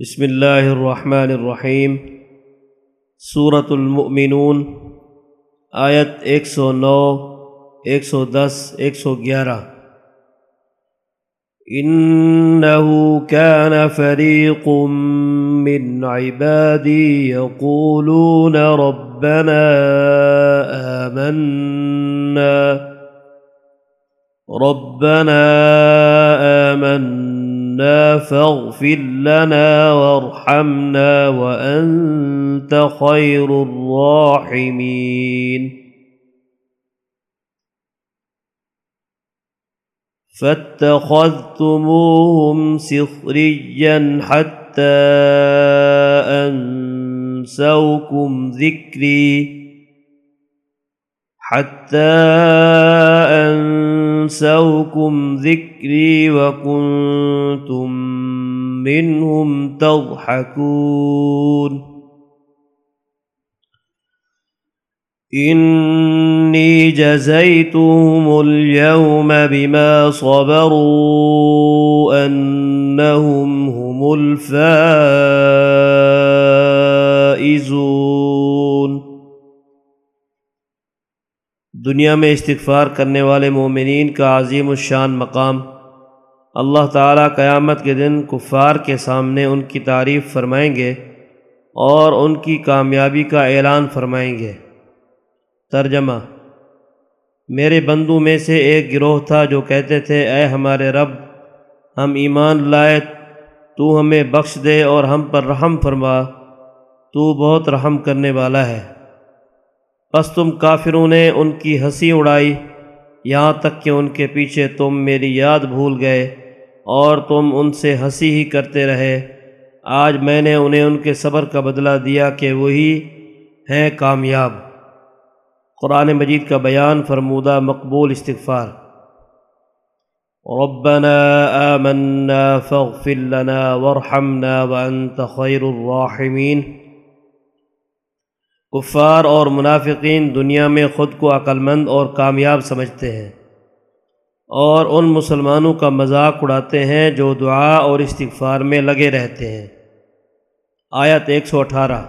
بسم اللہ الرحمن الرحیم سورة المؤمنون، آیت ایک سو نو، ایک سو دس، ایک سو گیارہ۔ إنه كان فريق من عبادي يقولون ربنا آمنا ربنا آمنا فاغفر لنا وارحمنا وأنت خير الراحمين. فاتخذتموهم سخريا حتى أنسوكم ذكري حتى أنسوكم ذكري وكنتم منهم تضحكون إني جزيتهم اليوم بما صبروا أنهم هم الفائزون دنیا میں استغفار کرنے والے مومنین کا عظیم الشان مقام۔ اللہ تعالیٰ قیامت کے دن کفار کے سامنے ان کی تعریف فرمائیں گے اور ان کی کامیابی کا اعلان فرمائیں گے۔ ترجمہ میرے بندوں میں سے ایک گروہ تھا جو کہتے تھے، اے ہمارے رب، ہم ایمان لائے، تو ہمیں بخش دے اور ہم پر رحم فرما، تو بہت رحم کرنے والا ہے۔ بس تم کافروں نے ان کی ہنسی اڑائی۔ یہاں تک کہ ان کے پیچھے تم میری یاد بھول گئے اور تم ان سے ہنسی ہی کرتے رہے۔ آج میں نے انہیں ان کے صبر کا بدلہ دیا کہ وہی ہیں کامیاب۔ قرآن مجید کا بیان فرمودہ مقبول استغفار۔ ربنا آمنا فاغفر لنا وارحمنا وانت خیر الراحمین کفار اور منافقین دنیا میں خود کو عقلمند اور کامیاب سمجھتے ہیں اور ان مسلمانوں کا مذاق اڑاتے ہیں جو دعا اور استغفار میں لگے رہتے ہیں۔ آیت ایک سو اٹھارہ۔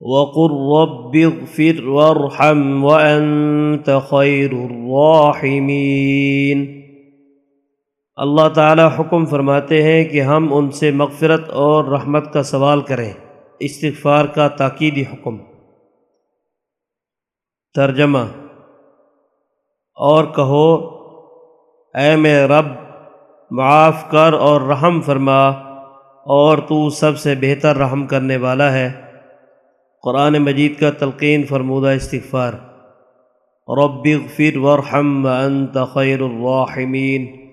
وقر رب اغفر وارحم وانت خیر الراحمین اللہ تعالی حکم فرماتے ہیں کہ ہم ان سے مغفرت اور رحمت کا سوال کریں۔ استغفار کا تاکیدی حکم، ترجمہ، اور کہو، اے میں رب، معاف کر اور رحم فرما، اور تو سب سے بہتر رحم کرنے والا ہے۔ قرآن مجید کا تلقین فرمودہ استغفار۔ رب اغفر وارحم وانت خیر الراحمین۔